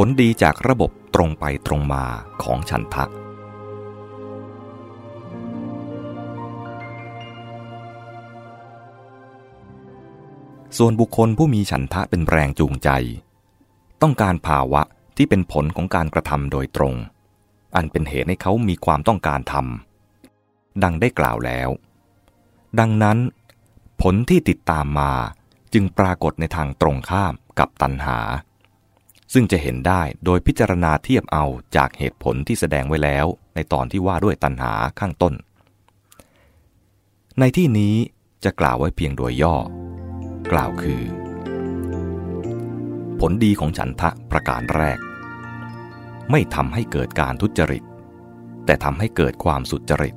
ผลดีจากระบบตรงไปตรงมาของฉันทะ ส่วนบุคคลผู้มีฉันทะเป็นแรงจูงใจ ต้องการภาวะที่เป็นผลของการกระทำโดยตรง อันเป็นเหตุให้เขามีความต้องการทำดังได้กล่าวแล้ว ดังนั้น ผลที่ติดตามมาจึงปรากฏในทางตรงข้ามกับตัณหา ซึ่งจะเห็นได้โดยพิจารณาเทียบเอาจากเหตุผลที่แสดงไว้แล้ว ในตอนที่ว่าด้วยตัณหาข้างต้น ในที่นี้จะกล่าวไว้เพียงโดยย่อ กล่าวคือ ผลดีของฉันทะประการแรก ไม่ทำให้เกิดการทุจริต แต่ทำให้เกิดความสุจริต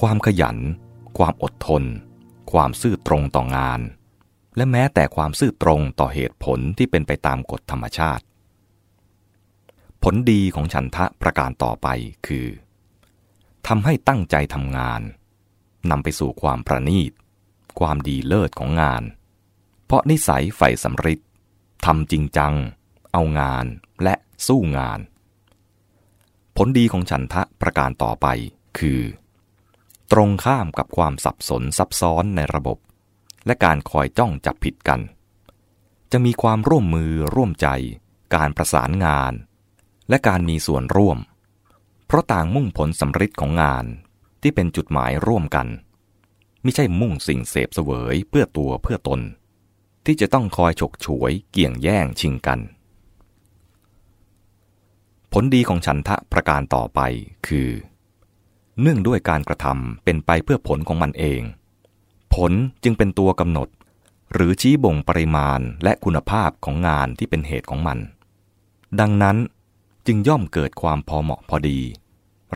ความขยัน ความอดทน ความซื่อตรงต่องาน และแม้แต่ความซื่อตรงต่อเหตุผลที่เป็นไปตามกฎธรรมชาติ ผลดีของฉันทะประการต่อไปคือทำให้ตั้งใจทำงานนำไปสู่ความประณีต ความดีเลิศของงาน เพราะนิสัยใฝ่สำริดทำจริงจัง เอางานและสู้งาน ผลดีของฉันทะประการต่อไปคือ ตรงข้ามกับความสับสนซับซ้อนในระบบ และการคอยจ้องจับผิดกัน จะมีความร่วมมือร่วมใจ การประสานงาน และการมีส่วนร่วม เพราะต่างมุ่งผลสำริดของงานที่เป็นจุดหมายร่วมกัน ไม่ใช่มุ่งสิ่งเสพเสวยเพื่อตัวเพื่อตน ที่จะต้องคอยฉกฉวยเกี่ยงแย่งชิงกัน ผลดีของฉันทะประการต่อไปคือ เนื่องด้วยการกระทำเป็นไปเพื่อผลของมันเอง ผลจึงเป็นตัวกำหนด หรือชี้บ่งปริมาณและคุณภาพของงานที่เป็นเหตุของมัน ดังนั้นจึงย่อมเกิดความพอเหมาะพอดี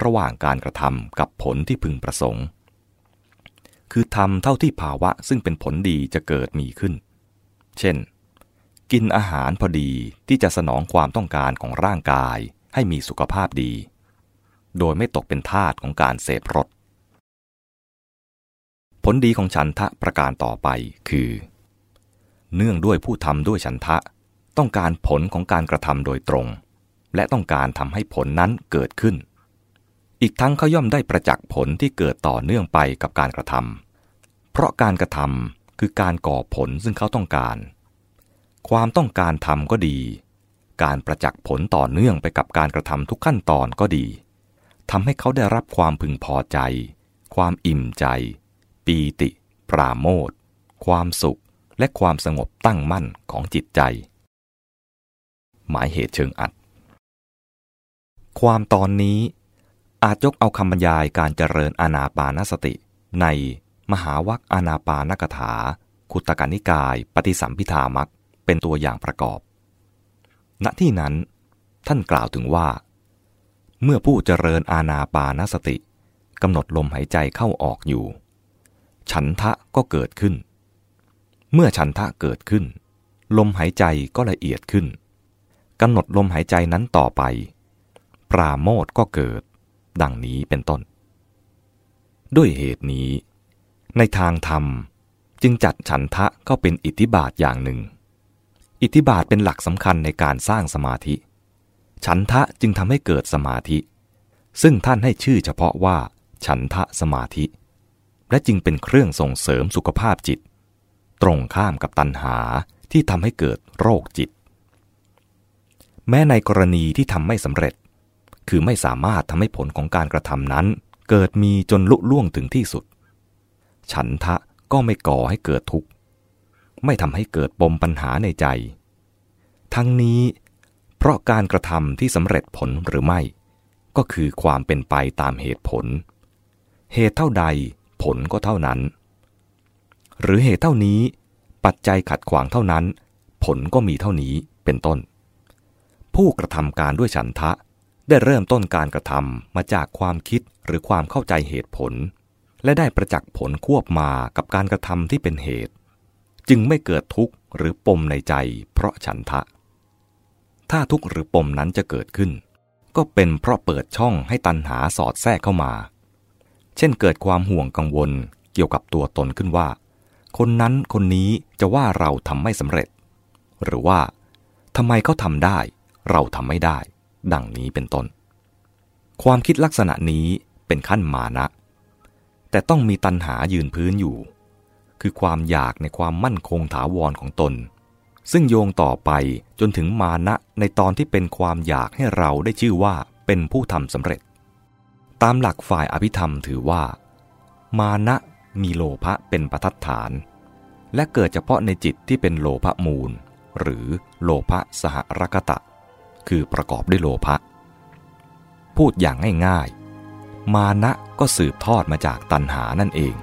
ระหว่างการกระทำกับผลที่พึงประสงค์ คือทำเท่าที่ภาวะซึ่งเป็นผลดีจะเกิดมีขึ้น เช่น กินอาหารพอดีที่จะสนองความต้องการของร่างกายให้มีสุขภาพดี โดยไม่ตกเป็นทาสของการเสพรส ผลดีของฉันทะประการต่อไปคือ เนื่องด้วยผู้ทำด้วยฉันทะ ต้องการผลของการกระทำโดยตรง และต้องการทำให้ผลนั้นเกิดขึ้น อีกทั้งเขาย่อมได้ประจักษ์ผลที่เกิดต่อเนื่องไปกับการกระทำเพราะการกระทำคือการก่อผลซึ่งเขาต้องการ ความต้องการทำก็ดี การประจักษ์ผลต่อเนื่องไปกับการกระทำทุกขั้นตอนก็ดีทำให้เขาได้รับความพึงพอใจ ความอิ่มใจ ปีติ ปราโมทความสุขและความสงบตั้งมั่นของจิตใจ หมายเหตุเชิงอัด ความตอนนี้อาจยกเอาคำบรรยายการเจริญอานาปานสติ ในมหาวัคอานาปานกถา คุตกานิกาย ปฏิสัมพิธามักเป็นตัวอย่างประกอบ ณที่นั้น ท่านกล่าวถึงว่า เมื่อผู้เจริญอาณาปานสติกำหนดลมหายใจเข้าออกอยู่ ฉันทะก็เกิดขึ้น เมื่อฉันทะเกิดขึ้น ลมหายใจก็ละเอียดขึ้นกำหนดลมหายใจนั้นต่อไป ปราโมทก็เกิด ดังนี้เป็นต้น ด้วยเหตุนี้ ในทางธรรมจึงจัดฉันทะก็เป็นอิทธิบาทอย่างหนึ่ง อิทธิบาทเป็นหลักสำคัญในการสร้างสมาธิ ฉันทะจึงทำให้เกิดสมาธิ ซึ่งท่านให้ชื่อเฉพาะว่า ฉันทะสมาธิ และจึงเป็นเครื่องส่งเสริมสุขภาพจิต ตรงข้ามกับตัณหาที่ทำให้เกิดโรคจิต แม้ในกรณีที่ทำไม่สำเร็จ คือไม่สามารถทำให้ผลของการกระทำนั้น เกิดมีจนลุล่วงถึงที่สุด ฉันทะก็ไม่ก่อให้เกิดทุกข์ ไม่ทำให้เกิดปมปัญหาในใจ ทั้งนี้ เพราะการกระทำที่สำเร็จผลหรือไม่ ก็คือความเป็นไปตามเหตุผล เหตุเท่าใด ผลก็เท่านั้น หรือเหตุเท่านี้ ปัจจัยขัดขวางเท่านั้น ผลก็มีเท่านี้เป็นต้น ผู้กระทำการด้วยฉันทะได้เริ่มต้นการกระทำมาจากความคิดหรือความเข้าใจเหตุผล และได้ประจักษ์ผลควบมากับการกระทำที่เป็นเหตุ จึงไม่เกิดทุกข์หรือปมในใจ เพราะฉันทะ ถ้าทุกข์หรือปมนั้นจะเกิดขึ้น ก็เป็นเพราะเปิดช่องให้ตัณหาสอดแทรกเข้ามา เช่นเกิดความห่วงกังวลเกี่ยวกับตัวตนขึ้นว่า คนนั้นคนนี้จะว่าเราทำไม่สำเร็จ หรือว่าทำไมเขาทำได้ เราทำไม่ได้ ดังนี้เป็นต้น ความคิดลักษณะนี้เป็นขั้นมานะ แต่ต้องมีตัณหายืนพื้นอยู่ คือความอยากในความมั่นคงถาวรของตน ซึ่งโยงต่อไปจนถึงมานะในตอนที่เป็นความอยากให้เราได้ชื่อว่าเป็นผู้ทำสำเร็จ ตามหลักฝ่ายอภิธรรมถือว่า มานะมีโลภะเป็นประทัดฐาน และเกิดเฉพาะในจิตที่เป็นโลภะมูล หรือโลภะสหรกตะ คือประกอบด้วยโลภะพูดอย่างง่ายๆ มานะก็สืบทอดมาจากตัณหานั่นเอง